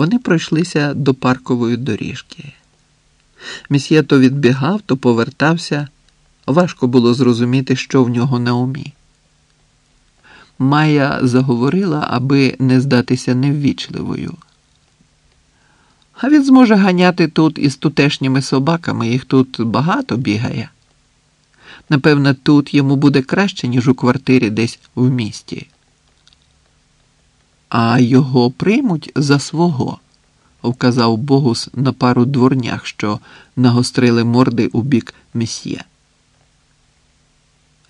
Вони пройшлися до паркової доріжки. Місьє то відбігав, то повертався. Важко було зрозуміти, що в нього на умі. Майя заговорила, аби не здатися неввічливою. А він зможе ганяти тут із тутешніми собаками, їх тут багато бігає. Напевне, тут йому буде краще, ніж у квартирі десь в місті. А його приймуть за свого, вказав Богус на пару дворнях, що нагострили морди у бік месьє.